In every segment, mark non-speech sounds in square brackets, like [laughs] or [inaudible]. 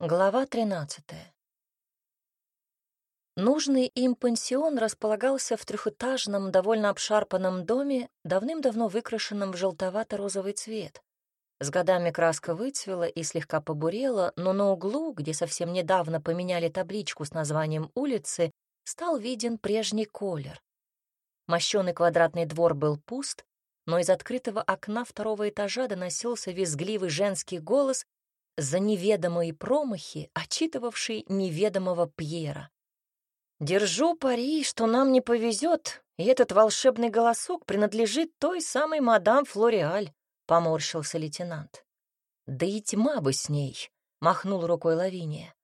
Глава 13. Нужный им пансион располагался в трехэтажном, довольно обшарпанном доме, давным-давно выкрашенном в желтовато-розовый цвет. С годами краска выцвела и слегка побурела, но на углу, где совсем недавно поменяли табличку с названием улицы, стал виден прежний колер. Мощёный квадратный двор был пуст, но из открытого окна второго этажа доносился визгливый женский голос, за неведомые промахи, отчитывавший неведомого Пьера. «Держу пари, что нам не повезет, и этот волшебный голосок принадлежит той самой мадам Флориаль», — поморщился лейтенант. «Да и тьма бы с ней», — махнул рукой Лавиния.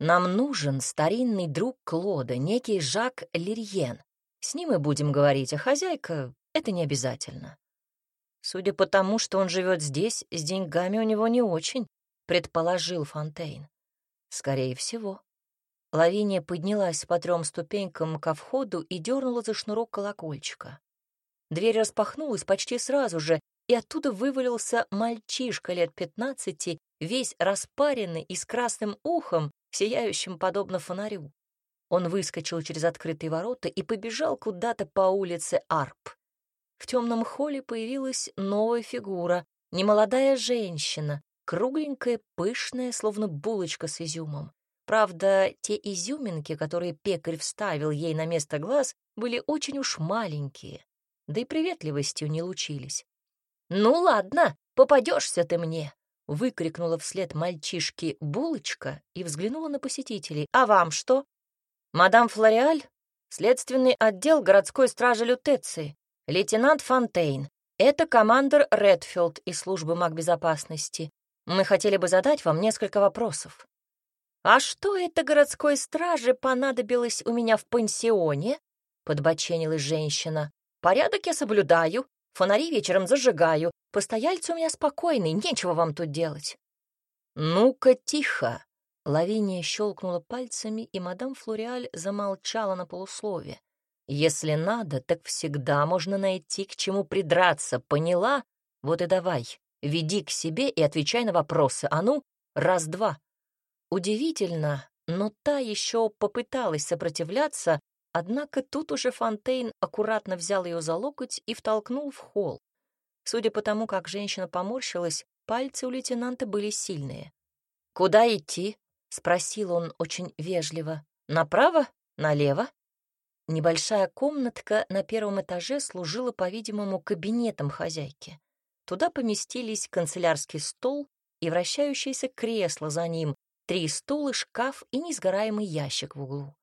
«Нам нужен старинный друг Клода, некий Жак Лирьен. С ним мы будем говорить, а хозяйка — это не обязательно». Судя по тому, что он живет здесь, с деньгами у него не очень, предположил Фонтейн. Скорее всего. Лавиния поднялась по трем ступенькам ко входу и дернула за шнурок колокольчика. Дверь распахнулась почти сразу же, и оттуда вывалился мальчишка лет пятнадцати, весь распаренный и с красным ухом, сияющим подобно фонарю. Он выскочил через открытые ворота и побежал куда-то по улице Арп. В темном холле появилась новая фигура, немолодая женщина, кругленькая, пышная, словно булочка с изюмом. Правда, те изюминки, которые пекарь вставил ей на место глаз, были очень уж маленькие, да и приветливостью не лучились. «Ну ладно, попадешься ты мне!» — выкрикнула вслед мальчишки булочка и взглянула на посетителей. «А вам что?» «Мадам Флориаль, следственный отдел городской стражи Лютеции, лейтенант Фонтейн. Это командир Редфилд из службы магбезопасности. Мы хотели бы задать вам несколько вопросов. А что это городской страже понадобилось у меня в пансионе? Подбоченилась женщина. Порядок я соблюдаю, фонари вечером зажигаю, постояльцы у меня спокойный, нечего вам тут делать. Ну-ка, тихо. Лавиния щелкнула пальцами, и мадам Флориаль замолчала на полуслове. Если надо, так всегда можно найти, к чему придраться, поняла? Вот и давай, Веди к себе и отвечай на вопросы. А ну, раз-два. Удивительно, но та еще попыталась сопротивляться, однако тут уже Фонтейн аккуратно взял ее за локоть и втолкнул в холл. Судя по тому, как женщина поморщилась, пальцы у лейтенанта были сильные. «Куда идти?» — спросил он очень вежливо. «Направо? Налево?» Небольшая комнатка на первом этаже служила, по-видимому, кабинетом хозяйки. Туда поместились канцелярский стол и вращающееся кресло за ним, три стула, шкаф и несгораемый ящик в углу.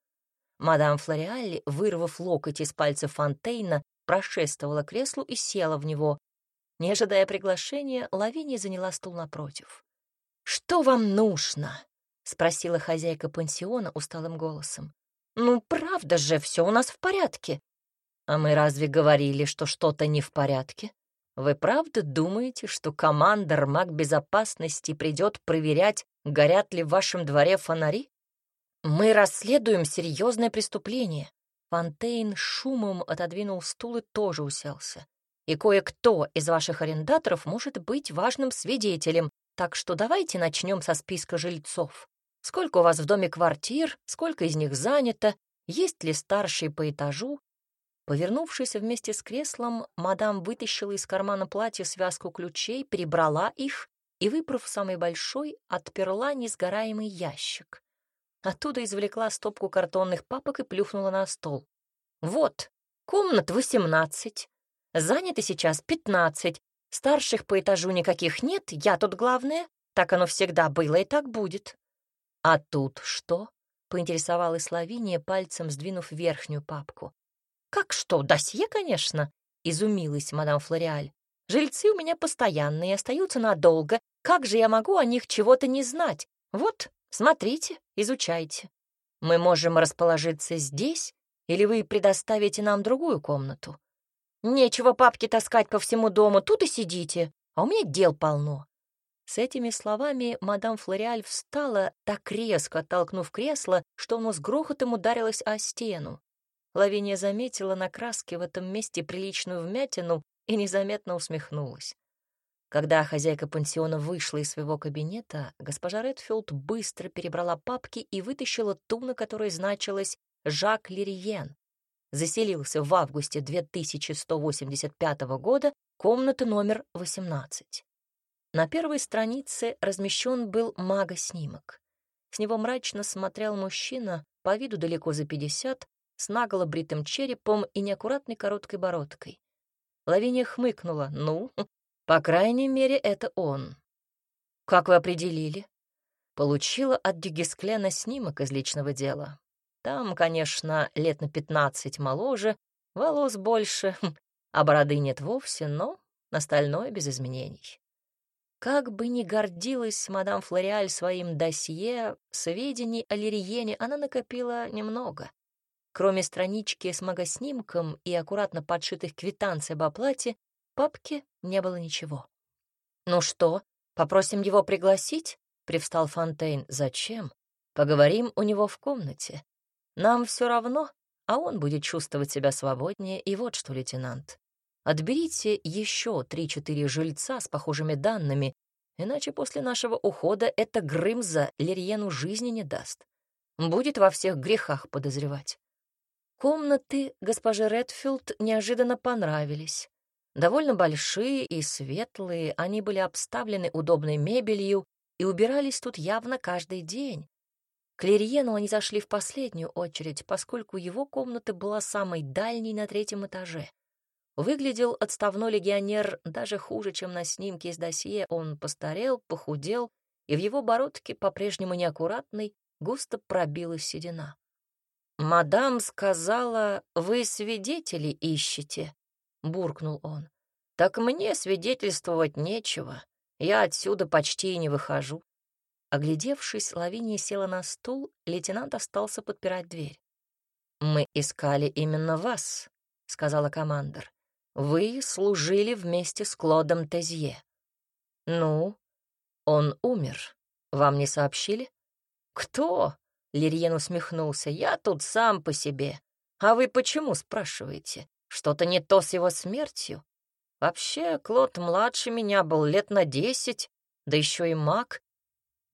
Мадам Флориалли, вырвав локоть из пальца Фонтейна, прошествовала креслу и села в него. Не ожидая приглашения, Лавиния заняла стул напротив. «Что вам нужно?» — спросила хозяйка пансиона усталым голосом. «Ну, правда же, все у нас в порядке». «А мы разве говорили, что что-то не в порядке?» Вы правда думаете, что командор маг безопасности придет проверять, горят ли в вашем дворе фонари? Мы расследуем серьезное преступление. Фонтейн шумом отодвинул стул и тоже уселся. И кое-кто из ваших арендаторов может быть важным свидетелем, так что давайте начнем со списка жильцов. Сколько у вас в доме квартир, сколько из них занято, есть ли старший по этажу, Повернувшись вместе с креслом, мадам вытащила из кармана платья связку ключей, прибрала их и, выбрав самый большой, отперла несгораемый ящик. Оттуда извлекла стопку картонных папок и плюхнула на стол. «Вот, комнат восемнадцать. Заняты сейчас пятнадцать. Старших по этажу никаких нет, я тут главная. Так оно всегда было и так будет». «А тут что?» — поинтересовалась Лавиния, пальцем сдвинув верхнюю папку. «Как что, досье, конечно», — изумилась мадам Флориаль. «Жильцы у меня постоянные, остаются надолго. Как же я могу о них чего-то не знать? Вот, смотрите, изучайте. Мы можем расположиться здесь, или вы предоставите нам другую комнату? Нечего папки таскать по всему дому, тут и сидите, а у меня дел полно». С этими словами мадам Флориаль встала, так резко оттолкнув кресло, что оно с грохотом ударилось о стену. Лавиния заметила на краске в этом месте приличную вмятину и незаметно усмехнулась. Когда хозяйка пансиона вышла из своего кабинета, госпожа Редфилд быстро перебрала папки и вытащила ту, на которой значилось «Жак Лириен». Заселился в августе 2185 года, комната номер 18. На первой странице размещен был мага-снимок. С него мрачно смотрел мужчина, по виду далеко за 50, с наголо бритым черепом и неаккуратной короткой бородкой. Лавиния хмыкнула. «Ну, [laughs] по крайней мере, это он. Как вы определили? Получила от Дюгесклена снимок из личного дела. Там, конечно, лет на пятнадцать моложе, волос больше, [laughs] а бороды нет вовсе, но остальное без изменений. Как бы ни гордилась мадам Флориаль своим досье, сведений о Лириене она накопила немного. Кроме странички с магоснимком и аккуратно подшитых квитанций об оплате, папке не было ничего. «Ну что, попросим его пригласить?» — привстал Фонтейн. «Зачем? Поговорим у него в комнате. Нам все равно, а он будет чувствовать себя свободнее. И вот что, лейтенант, отберите еще три-четыре жильца с похожими данными, иначе после нашего ухода эта Грымза Лерьену жизни не даст. Будет во всех грехах подозревать». Комнаты госпожи Редфилд неожиданно понравились. Довольно большие и светлые, они были обставлены удобной мебелью и убирались тут явно каждый день. К Лерьену они зашли в последнюю очередь, поскольку его комната была самой дальней на третьем этаже. Выглядел отставной легионер даже хуже, чем на снимке из досье. Он постарел, похудел, и в его бородке, по-прежнему неаккуратной, густо пробилась седина. «Мадам сказала, вы свидетелей ищете», — буркнул он. «Так мне свидетельствовать нечего. Я отсюда почти и не выхожу». Оглядевшись, Лавиния села на стул, лейтенант остался подпирать дверь. «Мы искали именно вас», — сказала командор. «Вы служили вместе с Клодом Тезье». «Ну, он умер. Вам не сообщили?» «Кто?» — Лириен усмехнулся. «Я тут сам по себе. А вы почему спрашиваете? Что-то не то с его смертью? Вообще, Клод младше меня был лет на десять, да еще и маг.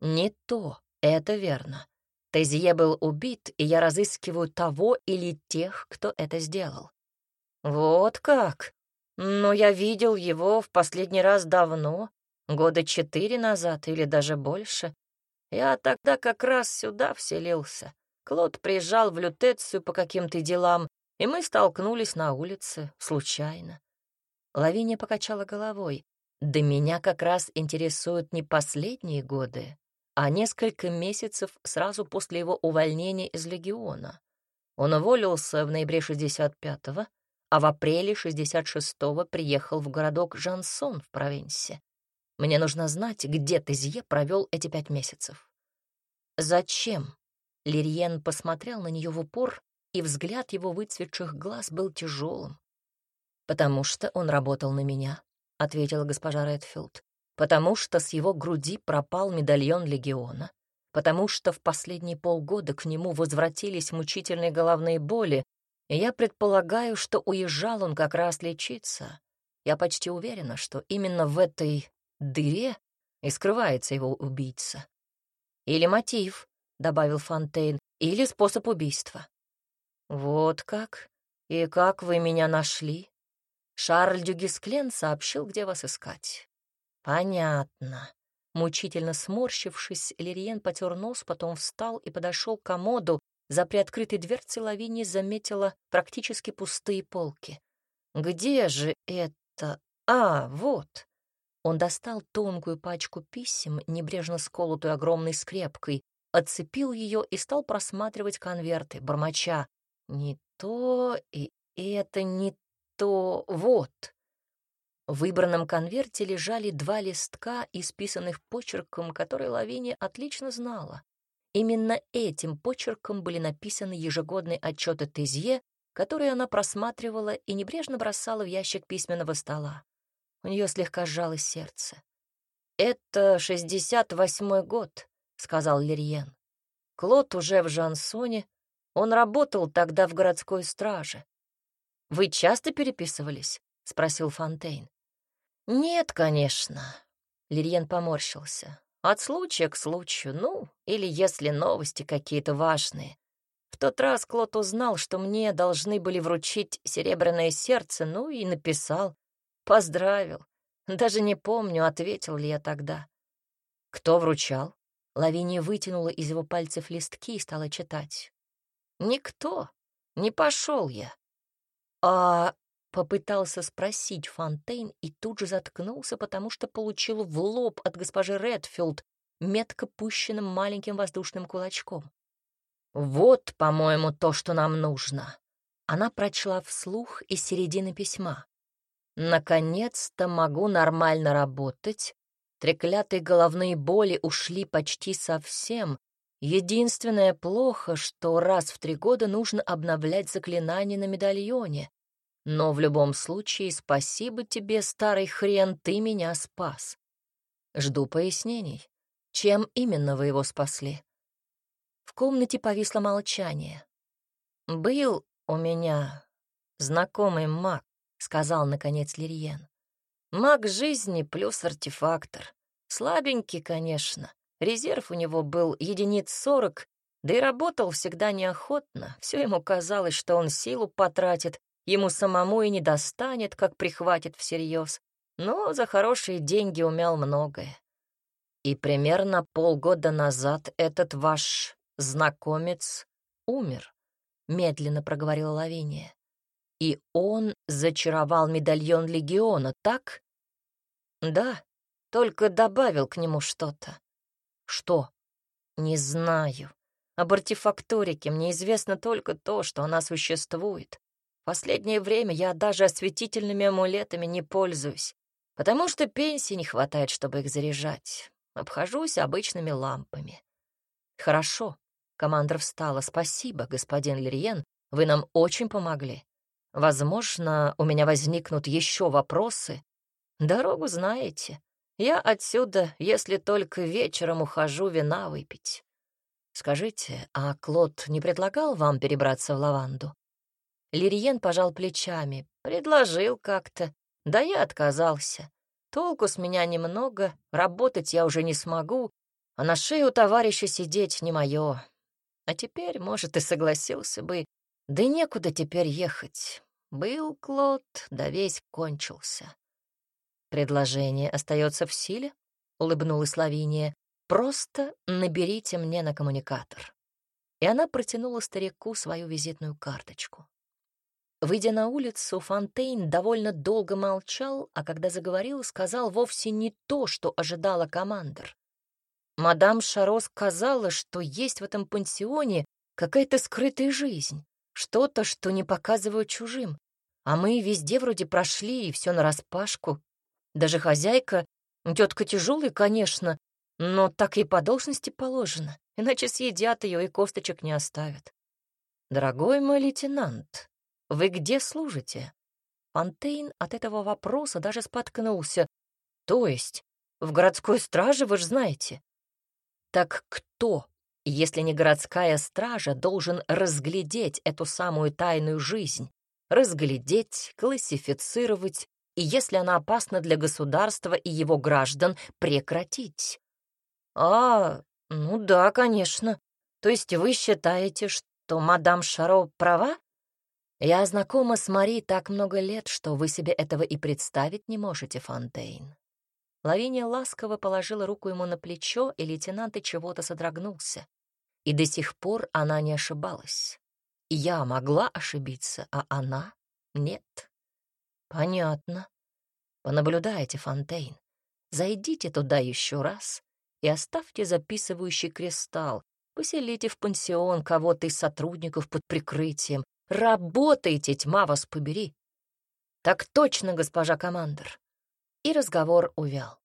Не то, это верно. Тезье был убит, и я разыскиваю того или тех, кто это сделал. Вот как? Но я видел его в последний раз давно, года четыре назад или даже больше. Я тогда как раз сюда вселился. Клод приезжал в Лютецию по каким-то делам, и мы столкнулись на улице случайно. Лавиния покачала головой. Да меня как раз интересуют не последние годы, а несколько месяцев сразу после его увольнения из легиона. Он уволился в ноябре 65-го, а в апреле 66-го приехал в городок Жансон в провинции. Мне нужно знать, где Тезье провел эти пять месяцев. «Зачем?» Лириен посмотрел на нее в упор и взгляд его выцветших глаз был тяжелым. «Потому что он работал на меня», — ответила госпожа Редфилд. «Потому что с его груди пропал медальон легиона. Потому что в последние полгода к нему возвратились мучительные головные боли, и я предполагаю, что уезжал он как раз лечиться. Я почти уверена, что именно в этой дыре и скрывается его убийца. Или мотив, — добавил Фонтейн, — или способ убийства. «Вот как? И как вы меня нашли?» Шарль Дюгисклен сообщил, где вас искать. «Понятно». Мучительно сморщившись, Лириен потер нос, потом встал и подошел к комоду. За приоткрытой дверцей Лавини заметила практически пустые полки. «Где же это? А, вот!» Он достал тонкую пачку писем, небрежно сколотую огромной скрепкой, отцепил ее и стал просматривать конверты, бормоча. Не то и это не то. Вот. В выбранном конверте лежали два листка, исписанных почерком, который Лавиния отлично знала. Именно этим почерком были написаны ежегодные отчеты Тезье, которые она просматривала и небрежно бросала в ящик письменного стола. У нее слегка сжалось сердце. «Это шестьдесят восьмой год», — сказал Лерьен. Клод уже в Жансоне, он работал тогда в городской страже. «Вы часто переписывались?» — спросил Фонтейн. Нет, конечно. Лириен поморщился. От случая к случаю, ну, или если новости какие-то важные. В тот раз Клод узнал, что мне должны были вручить серебряное сердце, ну и написал. Поздравил. Даже не помню, ответил ли я тогда. Кто вручал? Лавиния вытянула из его пальцев листки и стала читать. Никто. Не пошел я. А попытался спросить Фонтейн и тут же заткнулся, потому что получил в лоб от госпожи Редфилд метко пущенным маленьким воздушным кулачком. «Вот, по-моему, то, что нам нужно». Она прочла вслух из середины письма. «Наконец-то могу нормально работать. Треклятые головные боли ушли почти совсем. Единственное плохо, что раз в три года нужно обновлять заклинание на медальоне. Но в любом случае спасибо тебе, старый хрен, ты меня спас. Жду пояснений. Чем именно вы его спасли?» В комнате повисло молчание. «Был у меня знакомый маг», — сказал, наконец, Лириен. «Маг жизни плюс артефактор. Слабенький, конечно. Резерв у него был единиц сорок, да и работал всегда неохотно. Все ему казалось, что он силу потратит, ему самому и не достанет, как прихватит всерьез. Но за хорошие деньги умел многое. И примерно полгода назад этот ваш знакомец умер, медленно проговорила Лавиния. И он зачаровал медальон легиона, так? Да, только добавил к нему что-то. Что? Не знаю. Об артефакторике мне известно только то, что она существует. В последнее время я даже осветительными амулетами не пользуюсь, потому что пенсии не хватает, чтобы их заряжать. Обхожусь обычными лампами. Хорошо, Командор встала. «Спасибо, господин Лириен, вы нам очень помогли. Возможно, у меня возникнут еще вопросы. Дорогу знаете. Я отсюда, если только вечером ухожу, вина выпить. Скажите, а Клод не предлагал вам перебраться в лаванду?» Лириен пожал плечами. «Предложил как-то. Да я отказался. Толку с меня немного, работать я уже не смогу, а на шее у товарища сидеть не мое. А теперь, может, и согласился бы. Да некуда теперь ехать. Был Клод, да весь кончился. Предложение остается в силе, улыбнулась Лавиния. Просто наберите мне на коммуникатор. И она протянула старику свою визитную карточку. Выйдя на улицу, Фонтейн довольно долго молчал, а когда заговорил, сказал вовсе не то, что ожидала командор. Мадам Шаро сказала, что есть в этом пансионе какая-то скрытая жизнь, что-то, что не показывают чужим. А мы везде вроде прошли, и все нараспашку. Даже хозяйка, тетка тяжелая, конечно, но так и по должности положено, иначе съедят ее и косточек не оставят. Дорогой мой лейтенант, вы где служите? Фонтейн от этого вопроса даже споткнулся. То есть, в городской страже, вы же знаете. Так кто, если не городская стража, должен разглядеть эту самую тайную жизнь, разглядеть, классифицировать и, если она опасна для государства и его граждан, прекратить? А, ну да, конечно. То есть вы считаете, что мадам Шаро права? Я знакома с Мари так много лет, что вы себе этого и представить не можете, Фонтейн. Лавиния ласково положила руку ему на плечо, и лейтенант и чего-то содрогнулся. И до сих пор она не ошибалась. Я могла ошибиться, а она — нет. Понятно. Понаблюдайте, Фонтейн. Зайдите туда еще раз и оставьте записывающий кристалл. Поселите в пансион кого-то из сотрудников под прикрытием. Работайте, тьма вас побери. Так точно, госпожа командир и разговор увял.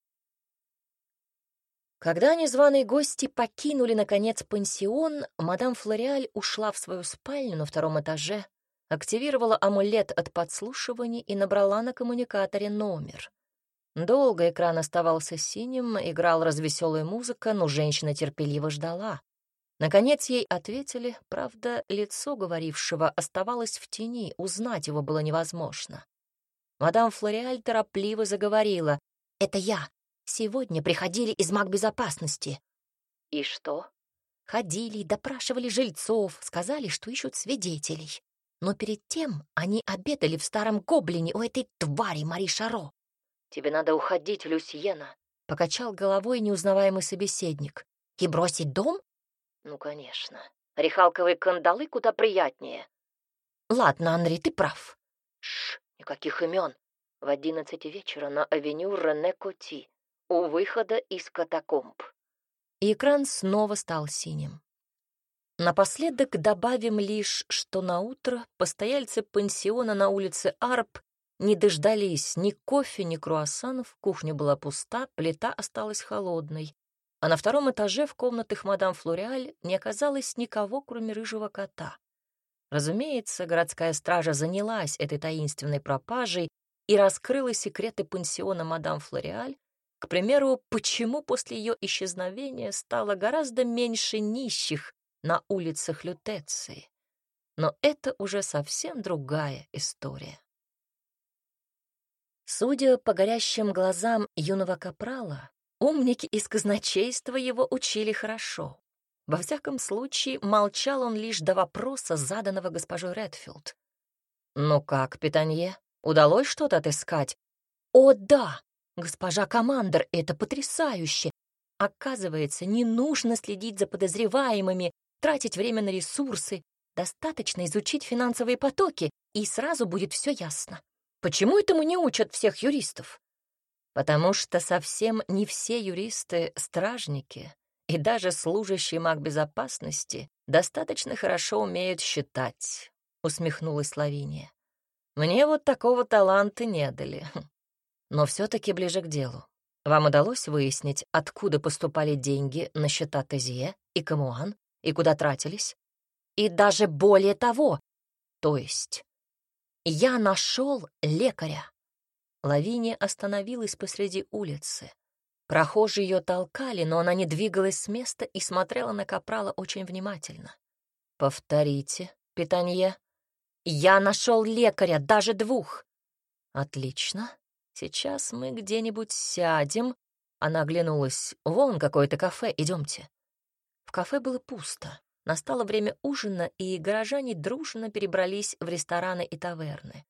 Когда незваные гости покинули, наконец, пансион, мадам Флориаль ушла в свою спальню на втором этаже, активировала амулет от подслушивания и набрала на коммуникаторе номер. Долго экран оставался синим, играл развеселая музыка, но женщина терпеливо ждала. Наконец ей ответили, правда, лицо говорившего оставалось в тени, узнать его было невозможно. Мадам Флориаль торопливо заговорила. «Это я. Сегодня приходили из магбезопасности». «И что?» Ходили, допрашивали жильцов, сказали, что ищут свидетелей. Но перед тем они обедали в старом гоблине у этой твари Мари Шаро. «Тебе надо уходить, Люсьена», — покачал головой неузнаваемый собеседник. «И бросить дом?» «Ну, конечно. Рехалковые кандалы куда приятнее». «Ладно, Анри, ты прав». «Шш, никаких имен. В одиннадцать вечера на авеню Рене Коти, у выхода из катакомб». И экран снова стал синим. Напоследок добавим лишь, что на утро постояльцы пансиона на улице Арп не дождались ни кофе, ни круассанов, кухня была пуста, плита осталась холодной. А на втором этаже в комнатах мадам Флориаль не оказалось никого, кроме рыжего кота. Разумеется, городская стража занялась этой таинственной пропажей и раскрыла секреты пансиона мадам Флориаль, к примеру, почему после ее исчезновения стало гораздо меньше нищих на улицах Лютеции. Но это уже совсем другая история. Судя по горящим глазам юного капрала, умники из казначейства его учили хорошо. Во всяком случае, молчал он лишь до вопроса, заданного госпожой Редфилд. «Ну как, питанье, удалось что-то отыскать?» «О, да! Госпожа командор, это потрясающе! Оказывается, не нужно следить за подозреваемыми, тратить время на ресурсы. Достаточно изучить финансовые потоки, и сразу будет все ясно. Почему этому не учат всех юристов? Потому что совсем не все юристы — стражники, и даже служащие маг безопасности достаточно хорошо умеют считать, — усмехнулась Лавиния. Мне вот такого таланта не дали. [laughs] Но все-таки ближе к делу. Вам удалось выяснить, откуда поступали деньги на счета Тезье и Камуан, и куда тратились? И даже более того, то есть я нашел лекаря. Лавиния остановилась посреди улицы. Прохожие ее толкали, но она не двигалась с места и смотрела на Капрала очень внимательно. «Повторите, питанье». «Я нашел лекаря, даже двух». «Отлично. Сейчас мы где-нибудь сядем». Она оглянулась. «Вон какое-то кафе, идемте». В кафе было пусто. Настало время ужина, и горожане дружно перебрались в рестораны и таверны.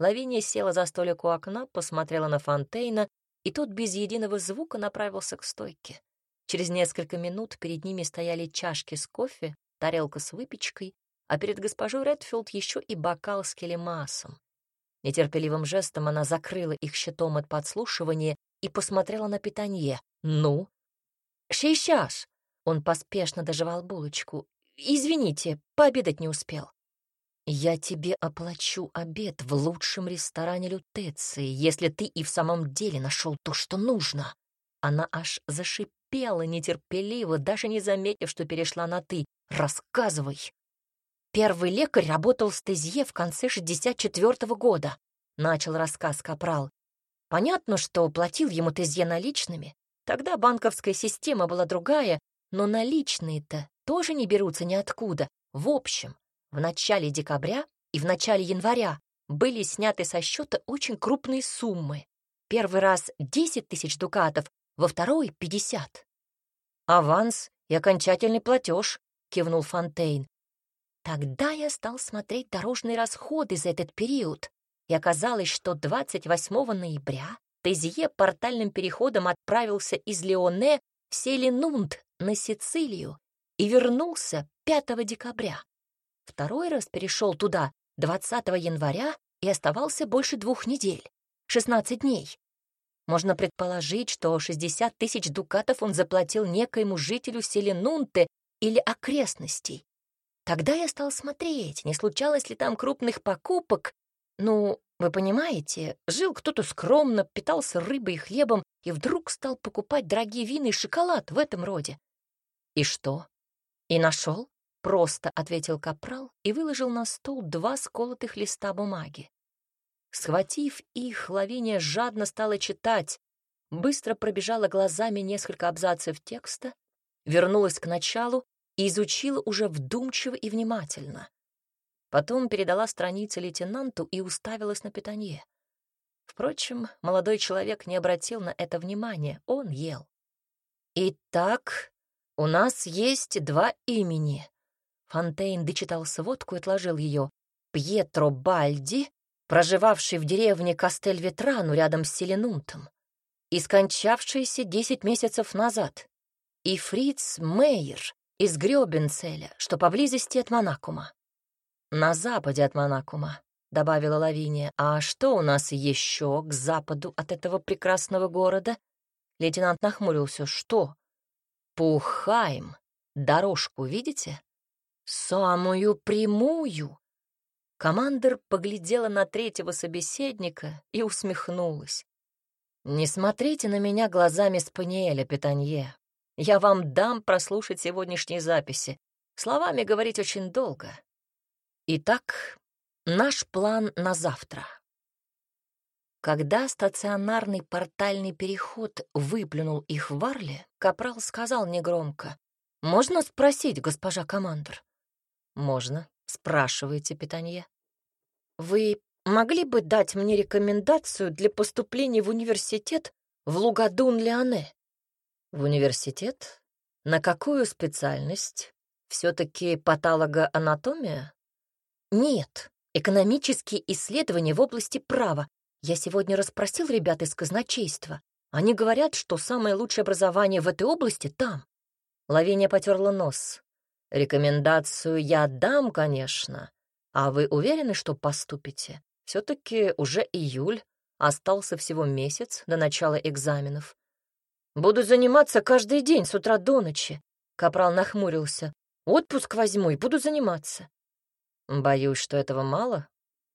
Лавиния села за столик у окна, посмотрела на Фонтейна, и тот без единого звука направился к стойке. Через несколько минут перед ними стояли чашки с кофе, тарелка с выпечкой, а перед госпожой Редфилд еще и бокал с келемасом. Нетерпеливым жестом она закрыла их щитом от подслушивания и посмотрела на питанье. «Ну?» «Сейчас!» Он поспешно доживал булочку. «Извините, пообедать не успел». «Я тебе оплачу обед в лучшем ресторане Лютеции, если ты и в самом деле нашел то, что нужно». Она аж зашипела нетерпеливо, даже не заметив, что перешла на «ты». «Рассказывай». Первый лекарь работал с Тезье в конце 64-го года, начал рассказ Капрал. Понятно, что платил ему Тезье наличными. Тогда банковская система была другая, но наличные-то тоже не берутся ниоткуда. В общем, в начале декабря и в начале января были сняты со счета очень крупные суммы. Первый раз 10 тысяч дукатов, во второй — 50. «Аванс и окончательный платеж», — кивнул Фонтейн. Тогда я стал смотреть дорожные расходы за этот период, и оказалось, что 28 ноября Тезье портальным переходом отправился из Леоне в Селинунд на Сицилию и вернулся 5 декабря. Второй раз перешел туда 20 января и оставался больше двух недель, 16 дней. Можно предположить, что 60 тысяч дукатов он заплатил некоему жителю Селенунте или окрестностей. Тогда я стал смотреть, не случалось ли там крупных покупок. Ну, вы понимаете, жил кто-то скромно, питался рыбой и хлебом, и вдруг стал покупать дорогие вина и шоколад в этом роде. «И что?» «И нашел?» — просто ответил Капрал и выложил на стол два сколотых листа бумаги. Схватив их, Лавиния жадно стала читать, быстро пробежала глазами несколько абзацев текста, вернулась к началу и изучила уже вдумчиво и внимательно. Потом передала страницы лейтенанту и уставилась на питанье. Впрочем, молодой человек не обратил на это внимания, он ел. «Итак, у нас есть два имени». Фонтейн дочитал сводку и отложил ее. «Пьетро Бальди, проживавший в деревне Кастель-Ветрану рядом с Селенунтом, и скончавшийся десять месяцев назад, и Фриц Мейер из Грёбенцеля, что поблизости от Монакума. На западе от Монакума, добавила Лавиния. А что у нас еще к западу от этого прекрасного города? Лейтенант нахмурился. Что? Пухайм. Дорожку видите? Самую прямую. Командир поглядела на третьего собеседника и усмехнулась. «Не смотрите на меня глазами Спаниеля, Петанье. Я вам дам прослушать сегодняшние записи. Словами говорить очень долго. Итак, наш план на завтра. Когда стационарный портальный переход выплюнул их в Варле, Капрал сказал негромко. «Можно спросить, госпожа командор?» «Можно. Спрашивайте, Питанье». «Вы могли бы дать мне рекомендацию для поступления в университет в Лугадун-Леоне?» В университет? На какую специальность? Все-таки патологоанатомия? Нет, экономические исследования в области права. Я сегодня расспросил ребят из казначейства. Они говорят, что самое лучшее образование в этой области там. Лавиния потерла нос. Рекомендацию я дам, конечно. А вы уверены, что поступите? Все-таки уже июль, остался всего месяц до начала экзаменов. Буду заниматься каждый день с утра до ночи. Капрал нахмурился. Отпуск возьму и буду заниматься. Боюсь, что этого мало.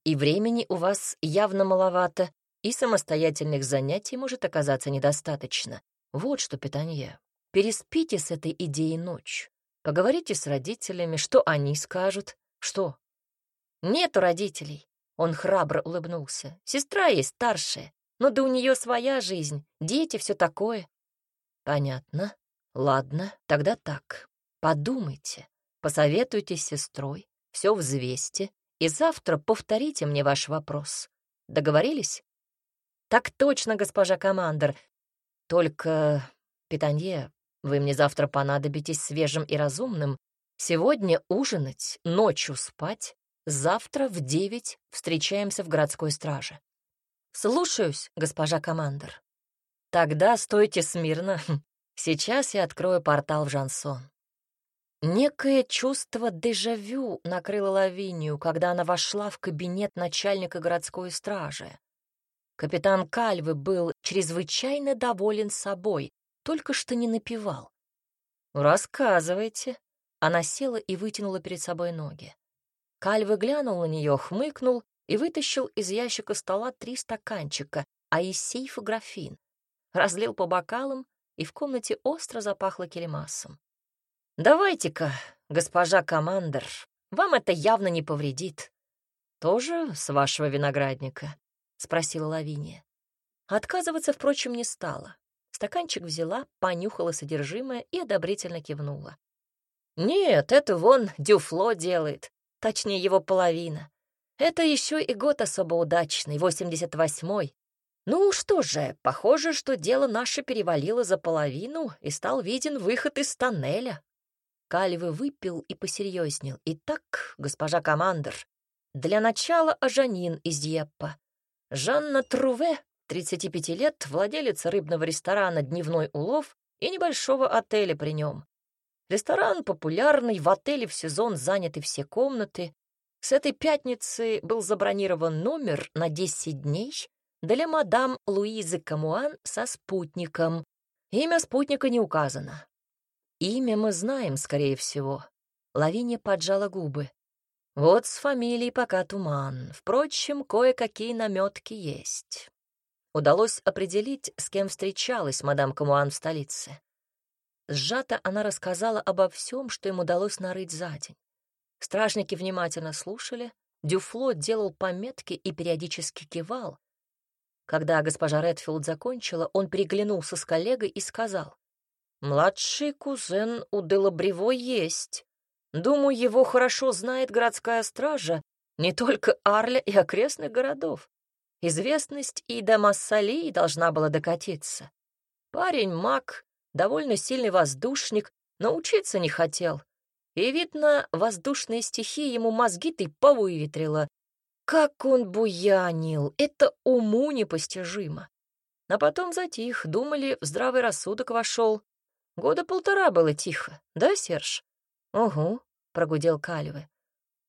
И времени у вас явно маловато, и самостоятельных занятий может оказаться недостаточно. Вот что, питание. Переспите с этой идеей ночь. Поговорите с родителями, что они скажут. Что? Нету родителей. Он храбро улыбнулся. Сестра есть старшая. Но да у нее своя жизнь, дети, все такое. Понятно. Ладно, тогда так. Подумайте, посоветуйтесь с сестрой, все взвесьте, и завтра повторите мне ваш вопрос. Договорились? Так точно, госпожа командор. Только, Питанье, вы мне завтра понадобитесь свежим и разумным. Сегодня ужинать, ночью спать, завтра в девять встречаемся в городской страже. Слушаюсь, госпожа командор. Тогда стойте смирно. [laughs] Сейчас я открою портал в Жансон. Некое чувство дежавю накрыло Лавинию, когда она вошла в кабинет начальника городской стражи. Капитан Кальвы был чрезвычайно доволен собой, только что не напевал. «Рассказывайте». Она села и вытянула перед собой ноги. Кальвы глянул на нее, хмыкнул и вытащил из ящика стола три стаканчика, а из сейфа графин разлил по бокалам, и в комнате остро запахло келемасом. «Давайте-ка, госпожа командор, вам это явно не повредит». «Тоже с вашего виноградника?» — спросила Лавиния. Отказываться, впрочем, не стала. Стаканчик взяла, понюхала содержимое и одобрительно кивнула. «Нет, это вон Дюфло делает, точнее его половина. Это еще и год особо удачный, восемьдесят восьмой. Ну что же, похоже, что дело наше перевалило за половину и стал виден выход из тоннеля. Кальвы выпил и посерьезнел. Итак, госпожа командор, для начала Ажанин из Дьеппа. Жанна Труве, 35 лет, владелица рыбного ресторана «Дневной улов» и небольшого отеля при нем. Ресторан популярный, в отеле в сезон заняты все комнаты. С этой пятницы был забронирован номер на 10 дней для мадам Луизы Камуан со спутником. Имя спутника не указано. Имя мы знаем, скорее всего. Лавиния поджала губы. Вот с фамилией пока туман. Впрочем, кое-какие наметки есть. Удалось определить, с кем встречалась мадам Камуан в столице. Сжато она рассказала обо всем, что им удалось нарыть за день. Стражники внимательно слушали, Дюфло делал пометки и периодически кивал, когда госпожа Редфилд закончила, он переглянулся с коллегой и сказал, «Младший кузен у Делабрево есть. Думаю, его хорошо знает городская стража, не только Арля и окрестных городов. Известность и до Массалии должна была докатиться. Парень маг, довольно сильный воздушник, но учиться не хотел. И, видно, воздушные стихии ему мозги-то и повыветрила. Как он буянил, это уму непостижимо. А потом затих, думали, в здравый рассудок вошел. Года полтора было тихо, да, Серж? Угу, прогудел Калевы.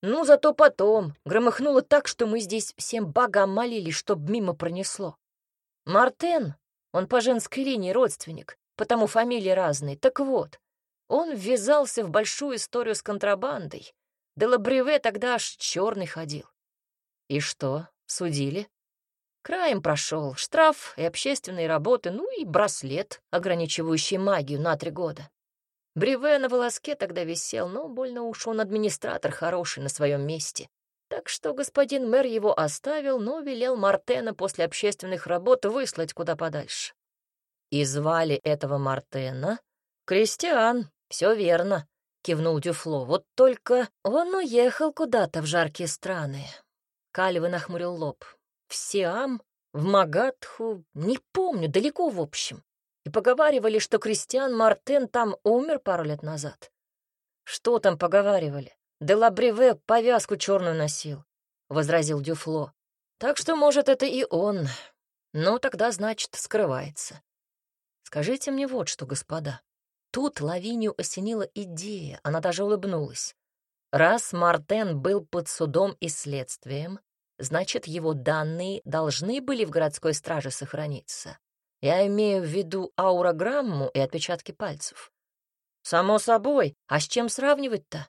Ну, зато потом громыхнуло так, что мы здесь всем богам молились, чтоб мимо пронесло. Мартен, он по женской линии родственник, потому фамилии разные. Так вот, он ввязался в большую историю с контрабандой. Делабреве тогда аж черный ходил. И что, судили? Краем прошел штраф и общественные работы, ну и браслет, ограничивающий магию на три года. Бреве на волоске тогда висел, но больно уж он администратор хороший на своем месте. Так что господин мэр его оставил, но велел Мартена после общественных работ выслать куда подальше. И звали этого Мартена Кристиан, все верно, кивнул Дюфло. Вот только он уехал куда-то в жаркие страны. Кальвы нахмурил лоб. В Сиам, в Магатху, не помню, далеко в общем. И поговаривали, что Кристиан Мартен там умер пару лет назад. Что там поговаривали? Делабреве повязку черную носил, — возразил Дюфло. Так что, может, это и он. Но тогда, значит, скрывается. Скажите мне вот что, господа. Тут Лавинию осенила идея, она даже улыбнулась. Раз Мартен был под судом и следствием, значит, его данные должны были в городской страже сохраниться. Я имею в виду аурограмму и отпечатки пальцев. Само собой, а с чем сравнивать-то?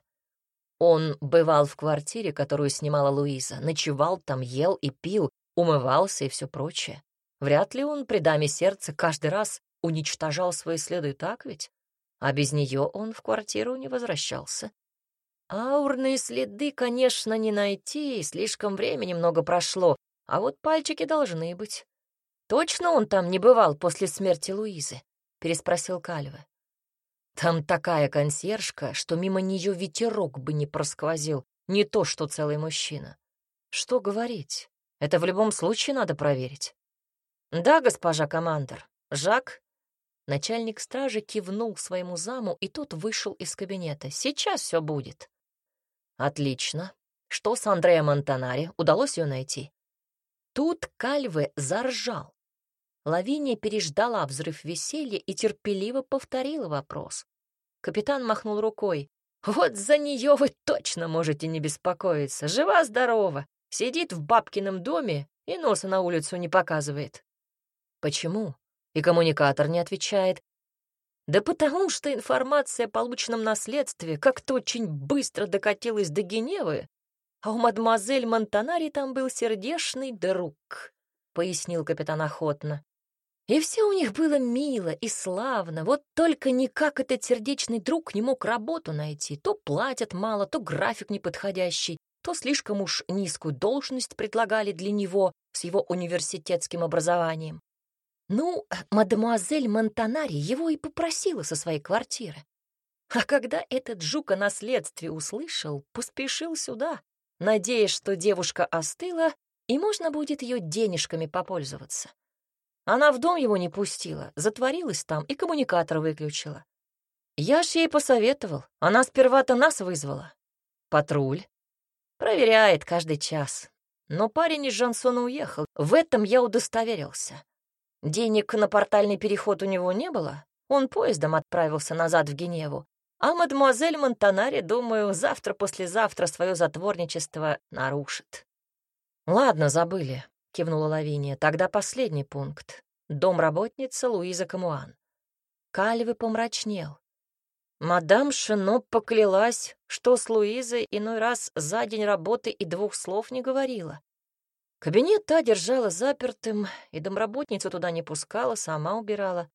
Он бывал в квартире, которую снимала Луиза, ночевал там, ел и пил, умывался и все прочее. Вряд ли он при даме сердца каждый раз уничтожал свои следы, так ведь? А без нее он в квартиру не возвращался. Аурные следы, конечно, не найти, слишком времени много прошло, а вот пальчики должны быть. Точно он там не бывал после смерти Луизы? переспросил Кальве. Там такая консьержка, что мимо нее ветерок бы не просквозил, не то что целый мужчина. Что говорить? Это в любом случае надо проверить. Да, госпожа командор. Жак? Начальник стражи кивнул своему заму, и тот вышел из кабинета. Сейчас все будет. Отлично. Что с Андреа Монтанари? Удалось ее найти? Тут Кальве заржал. Лавиния переждала взрыв веселья и терпеливо повторила вопрос. Капитан махнул рукой. «Вот за нее вы точно можете не беспокоиться. Жива-здорова. Сидит в бабкином доме и носа на улицу не показывает». «Почему?» И коммуникатор не отвечает. Да потому что информация о полученном наследстве как-то очень быстро докатилась до Геневы, а у мадемуазель Монтанари там был сердешный друг, — пояснил капитан охотно. И все у них было мило и славно, вот только никак этот сердечный друг не мог работу найти. То платят мало, то график неподходящий, то слишком уж низкую должность предлагали для него с его университетским образованием. Ну, мадемуазель Монтанари его и попросила со своей квартиры. А когда этот жук о наследстве услышал, поспешил сюда, надеясь, что девушка остыла, и можно будет ее денежками попользоваться. Она в дом его не пустила, затворилась там и коммуникатор выключила. Я ж ей посоветовал, она сперва-то нас вызвала. Патруль. Проверяет каждый час. Но парень из Жансона уехал, в этом я удостоверился. Денег на портальный переход у него не было, он поездом отправился назад в Геневу, а мадемуазель Монтанари, думаю, завтра-послезавтра свое затворничество нарушит. «Ладно, забыли», — кивнула Лавиния. «Тогда последний пункт. Домработница Луиза Камуан». Кальвы помрачнел. Мадам Шино поклялась, что с Луизой иной раз за день работы и двух слов не говорила. Кабинет та держала запертым, и домработницу туда не пускала, сама убирала.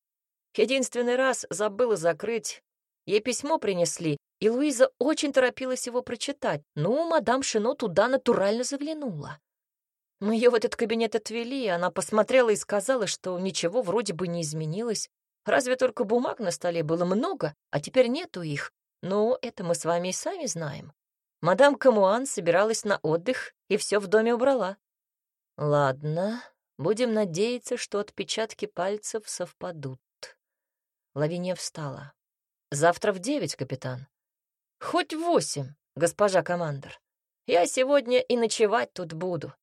Единственный раз забыла закрыть. Ей письмо принесли, и Луиза очень торопилась его прочитать. Ну, мадам Шино туда натурально заглянула. Мы ее в этот кабинет отвели, и она посмотрела и сказала, что ничего вроде бы не изменилось. Разве только бумаг на столе было много, а теперь нету их. Но это мы с вами и сами знаем. Мадам Камуан собиралась на отдых и все в доме убрала. Ладно, будем надеяться, что отпечатки пальцев совпадут. Лавиния встала. Завтра в девять, капитан. Хоть в восемь, госпожа командор. Я сегодня и ночевать тут буду.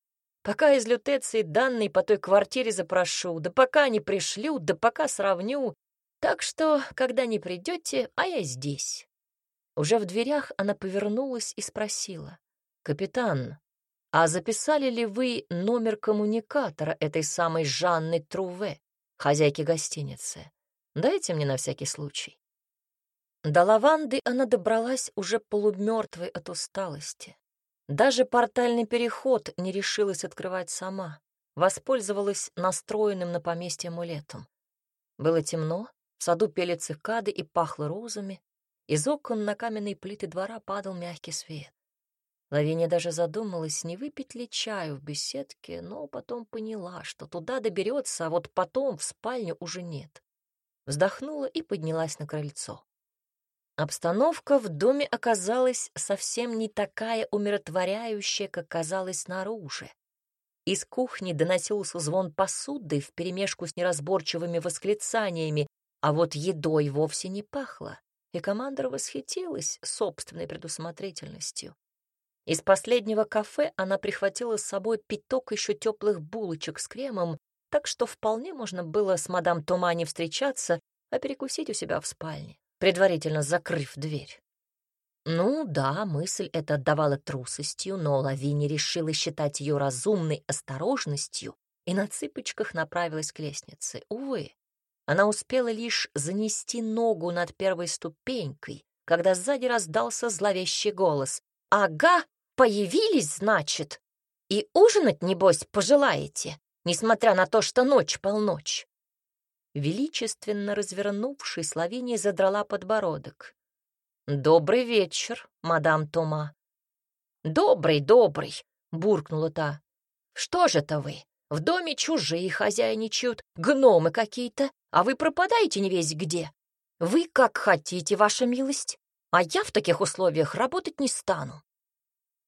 Пока из лютеции данные по той квартире запрошу, да пока не пришлю, да пока сравню. Так что, когда не придете, а я здесь. Уже в дверях она повернулась и спросила. «Капитан, а записали ли вы номер коммуникатора этой самой Жанны Труве, хозяйки гостиницы? Дайте мне на всякий случай». До лаванды она добралась уже полумертвой от усталости. Даже портальный переход не решилась открывать сама, воспользовалась настроенным на поместье амулетом. Было темно, в саду пели цикады и пахло розами, из окон на каменные плиты двора падал мягкий свет. Лавиния даже задумалась, не выпить ли чаю в беседке, но потом поняла, что туда доберется, а вот потом в спальню уже нет. Вздохнула и поднялась на крыльцо. Обстановка в доме оказалась совсем не такая умиротворяющая, как казалось снаружи. Из кухни доносился звон посуды вперемешку с неразборчивыми восклицаниями, а вот едой вовсе не пахло, и командор восхитилась собственной предусмотрительностью. Из последнего кафе она прихватила с собой пяток еще теплых булочек с кремом, так что вполне можно было с мадам Тома не встречаться, а перекусить у себя в спальне предварительно закрыв дверь. Ну да, мысль эта отдавала трусостью, но Лавини решила считать ее разумной осторожностью и на цыпочках направилась к лестнице. Увы, она успела лишь занести ногу над первой ступенькой, когда сзади раздался зловещий голос. «Ага, появились, значит? И ужинать, небось, пожелаете, несмотря на то, что ночь полночь?» Величественно развернувшись, Лавиния задрала подбородок. «Добрый вечер, мадам Тома». «Добрый, добрый», — буркнула та. «Что же это вы? В доме чужие хозяйничают, гномы какие-то, а вы пропадаете не весь где. Вы как хотите, ваша милость, а я в таких условиях работать не стану».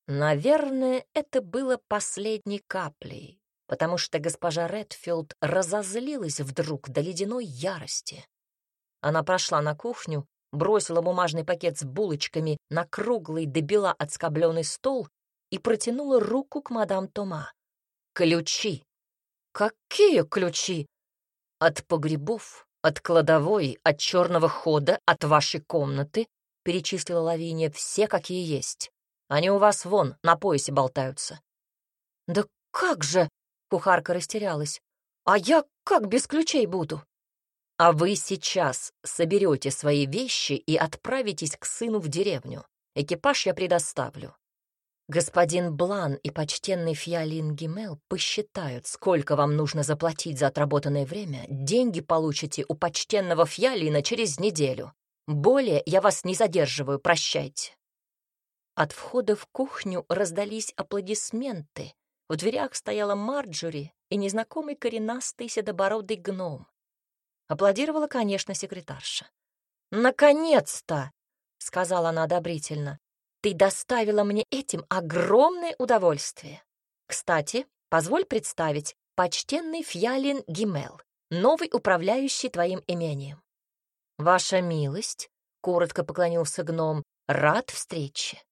Наверное, это было последней каплей, потому что госпожа Редфилд разозлилась вдруг до ледяной ярости. Она прошла на кухню, бросила бумажный пакет с булочками на круглый до бела отскобленный стол и протянула руку к мадам Тома. «Ключи!» «Какие ключи?» «От погребов, от кладовой, от черного хода, от вашей комнаты», перечислила Лавиния, «все, какие есть. Они у вас вон, на поясе болтаются». «Да как же?» Кухарка растерялась. «А я как без ключей буду?» «А вы сейчас соберете свои вещи и отправитесь к сыну в деревню. Экипаж я предоставлю. Господин Блан и почтенный Фиалин Гимел посчитают, сколько вам нужно заплатить за отработанное время. Деньги получите у почтенного Фиалина через неделю. Более я вас не задерживаю, прощайте». От входа в кухню раздались аплодисменты, в дверях стояла Марджори и незнакомый коренастый седобородый гном. Аплодировала, конечно, секретарша. «Наконец-то!» — сказала она одобрительно. «Ты доставила мне этим огромное удовольствие. Кстати, позволь представить, почтенный Фьялин Гимел, новый управляющий твоим имением». «Ваша милость», — коротко поклонился гном, — «рад встрече».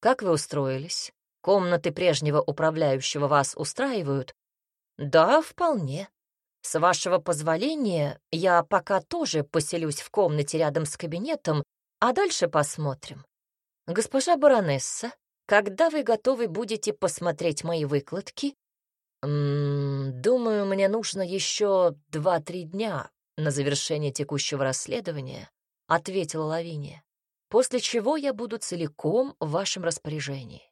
«Как вы устроились?» Комнаты прежнего управляющего вас устраивают? Да, вполне. С вашего позволения, я пока тоже поселюсь в комнате рядом с кабинетом, а дальше посмотрим. Госпожа баронесса, когда вы готовы будете посмотреть мои выкладки? Думаю, мне нужно еще два-три дня на завершение текущего расследования, ответила Лавиния, после чего я буду целиком в вашем распоряжении.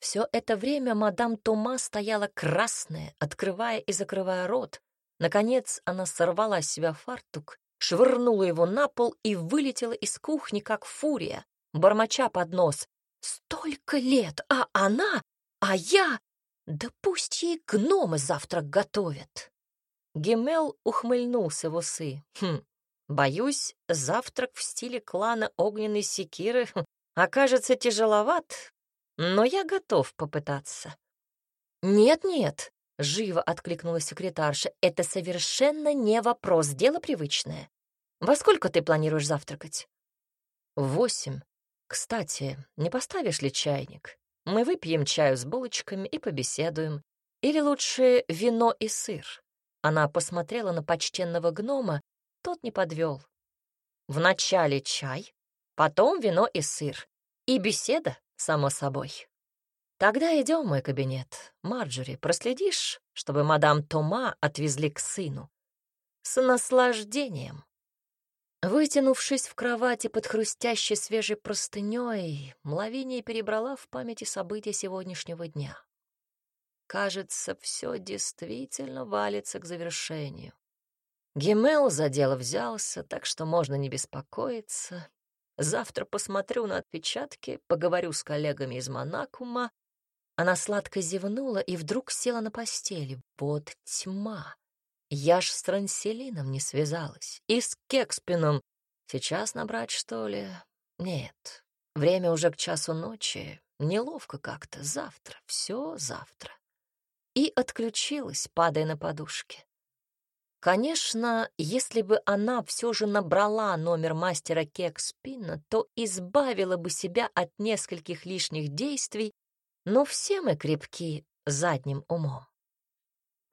Все это время мадам Тома стояла красная, открывая и закрывая рот. Наконец она сорвала с себя фартук, швырнула его на пол и вылетела из кухни, как фурия, бормоча под нос. «Столько лет, а она, а я! Да пусть ей гномы завтрак готовят!» Гемел ухмыльнулся в усы. «Хм, боюсь, завтрак в стиле клана огненной секиры окажется тяжеловат, но я готов попытаться. «Нет-нет», — живо откликнулась секретарша, — «это совершенно не вопрос, дело привычное. Во сколько ты планируешь завтракать?» «В восемь. Кстати, не поставишь ли чайник? Мы выпьем чаю с булочками и побеседуем. Или лучше вино и сыр?» Она посмотрела на почтенного гнома, тот не подвел. «Вначале чай, потом вино и сыр. И беседа, само собой». «Тогда идем в мой кабинет. Марджори, проследишь, чтобы мадам Тома отвезли к сыну?» «С наслаждением». Вытянувшись в кровати под хрустящей свежей простыней, Млавиния перебрала в памяти события сегодняшнего дня. Кажется, все действительно валится к завершению. Гемел за дело взялся, так что можно не беспокоиться. Завтра посмотрю на отпечатки, поговорю с коллегами из Монакума, она сладко зевнула и вдруг села на постели. Вот тьма. Я ж с Транселином не связалась. И с Кекспином. Сейчас набрать, что ли? Нет. Время уже к часу ночи. Неловко как-то. Завтра. Все завтра. И отключилась, падая на подушке. Конечно, если бы она все же набрала номер мастера Кекспина, то избавила бы себя от нескольких лишних действий но все мы крепки задним умом.